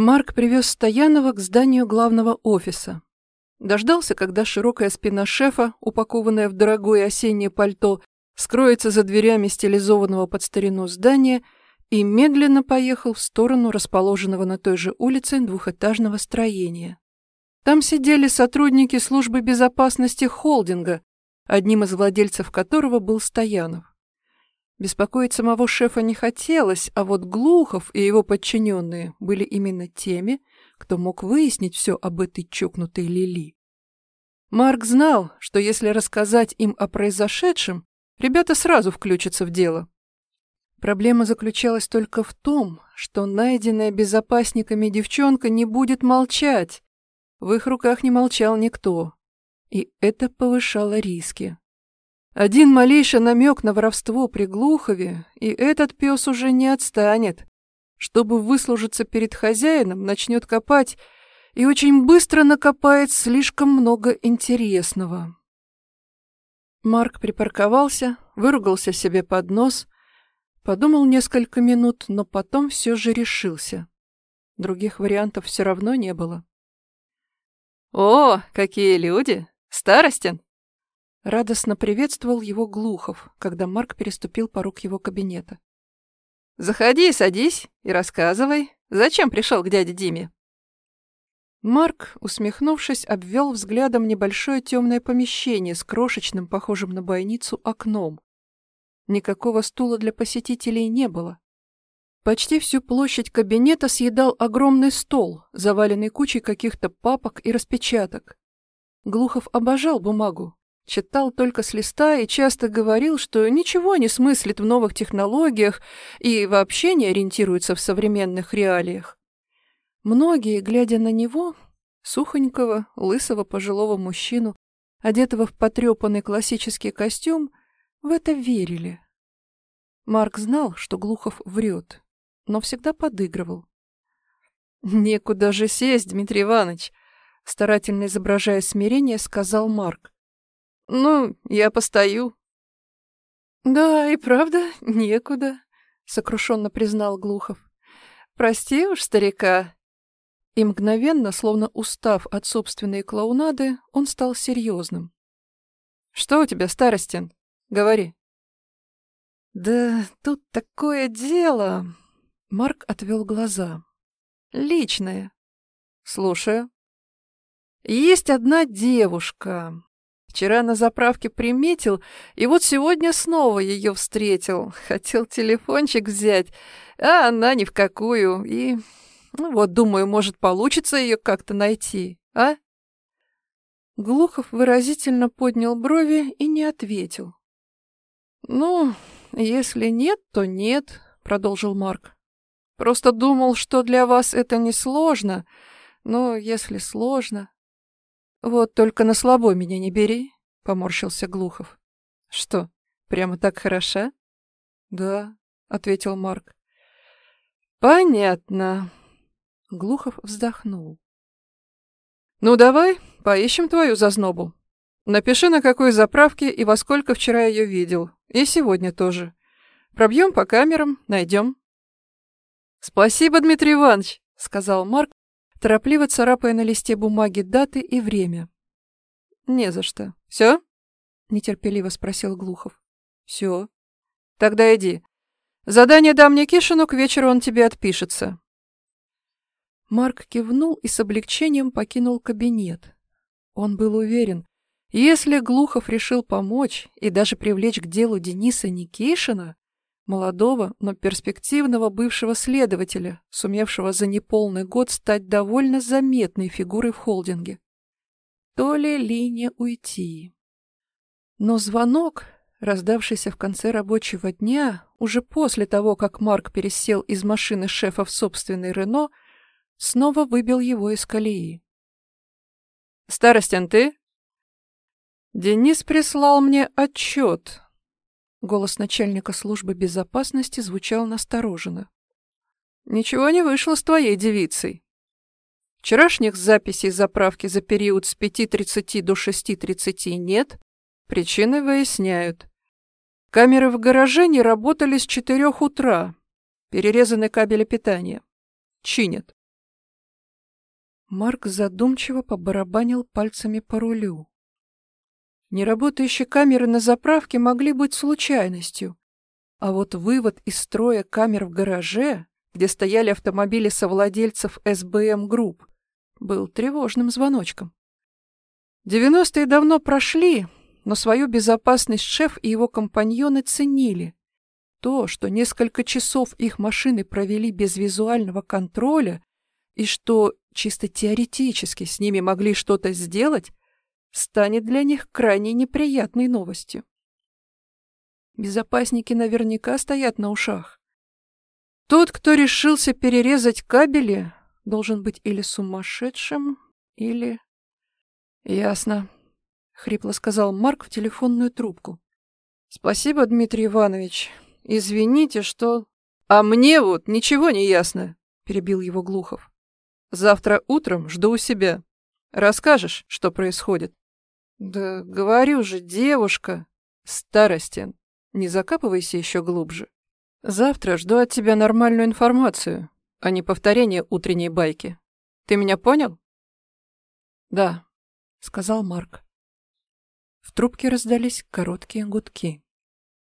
Марк привез Стоянова к зданию главного офиса. Дождался, когда широкая спина шефа, упакованная в дорогое осеннее пальто, скроется за дверями стилизованного под старину здания и медленно поехал в сторону расположенного на той же улице двухэтажного строения. Там сидели сотрудники службы безопасности холдинга, одним из владельцев которого был Стоянов. Беспокоить самого шефа не хотелось, а вот Глухов и его подчиненные были именно теми, кто мог выяснить все об этой чокнутой Лили. Марк знал, что если рассказать им о произошедшем, ребята сразу включатся в дело. Проблема заключалась только в том, что найденная безопасниками девчонка не будет молчать. В их руках не молчал никто. И это повышало риски. Один малейший намек на воровство при Глухове, и этот пес уже не отстанет. Чтобы выслужиться перед хозяином, начнет копать и очень быстро накопает слишком много интересного. Марк припарковался, выругался себе под нос, подумал несколько минут, но потом все же решился. Других вариантов все равно не было. «О, какие люди! Старостин!» Радостно приветствовал его Глухов, когда Марк переступил порог его кабинета. «Заходи, садись и рассказывай, зачем пришел к дяде Диме?» Марк, усмехнувшись, обвел взглядом небольшое темное помещение с крошечным, похожим на бойницу, окном. Никакого стула для посетителей не было. Почти всю площадь кабинета съедал огромный стол, заваленный кучей каких-то папок и распечаток. Глухов обожал бумагу, Читал только с листа и часто говорил, что ничего не смыслит в новых технологиях и вообще не ориентируется в современных реалиях. Многие, глядя на него, сухонького, лысого пожилого мужчину, одетого в потрепанный классический костюм, в это верили. Марк знал, что Глухов врет, но всегда подыгрывал. «Некуда же сесть, Дмитрий Иванович!» Старательно изображая смирение, сказал Марк. «Ну, я постою». «Да, и правда, некуда», — сокрушенно признал Глухов. «Прости уж, старика». И мгновенно, словно устав от собственной клоунады, он стал серьезным. «Что у тебя, Старостин? Говори». «Да тут такое дело...» Марк отвел глаза. «Личное». «Слушаю». «Есть одна девушка. Вчера на заправке приметил, и вот сегодня снова ее встретил. Хотел телефончик взять, а она ни в какую. И ну вот, думаю, может, получится ее как-то найти, а? Глухов выразительно поднял брови и не ответил. «Ну, если нет, то нет», — продолжил Марк. «Просто думал, что для вас это несложно, но если сложно...» «Вот только на слабо меня не бери», — поморщился Глухов. «Что, прямо так хороша?» «Да», — ответил Марк. «Понятно». Глухов вздохнул. «Ну давай, поищем твою зазнобу. Напиши, на какой заправке и во сколько вчера ее видел. И сегодня тоже. Пробьем по камерам, найдем». «Спасибо, Дмитрий Иванович», — сказал Марк, торопливо царапая на листе бумаги даты и время. «Не за что. Все?» — нетерпеливо спросил Глухов. «Все. Тогда иди. Задание дам Никишину, к вечеру он тебе отпишется». Марк кивнул и с облегчением покинул кабинет. Он был уверен, если Глухов решил помочь и даже привлечь к делу Дениса Никишина, молодого, но перспективного бывшего следователя, сумевшего за неполный год стать довольно заметной фигурой в холдинге. То ли линия уйти. Но звонок, раздавшийся в конце рабочего дня, уже после того, как Марк пересел из машины шефа в собственный Рено, снова выбил его из колеи. «Старостян, ты?» «Денис прислал мне отчет», Голос начальника службы безопасности звучал настороженно. «Ничего не вышло с твоей девицей. Вчерашних записей заправки за период с 5.30 до 6.30 нет, причины выясняют. Камеры в гараже не работали с 4 утра. Перерезаны кабели питания. Чинят. Марк задумчиво побарабанил пальцами по рулю. Неработающие камеры на заправке могли быть случайностью, а вот вывод из строя камер в гараже, где стояли автомобили совладельцев СБМ Групп, был тревожным звоночком. Девяностые давно прошли, но свою безопасность шеф и его компаньоны ценили. То, что несколько часов их машины провели без визуального контроля, и что чисто теоретически с ними могли что-то сделать, станет для них крайне неприятной новостью. Безопасники наверняка стоят на ушах. Тот, кто решился перерезать кабели, должен быть или сумасшедшим, или... Ясно, — хрипло сказал Марк в телефонную трубку. Спасибо, Дмитрий Иванович. Извините, что... А мне вот ничего не ясно, — перебил его Глухов. Завтра утром жду у себя. Расскажешь, что происходит? Да говорю же, девушка. Старостин, не закапывайся еще глубже. Завтра жду от тебя нормальную информацию, а не повторение утренней байки. Ты меня понял? Да, сказал Марк. В трубке раздались короткие гудки.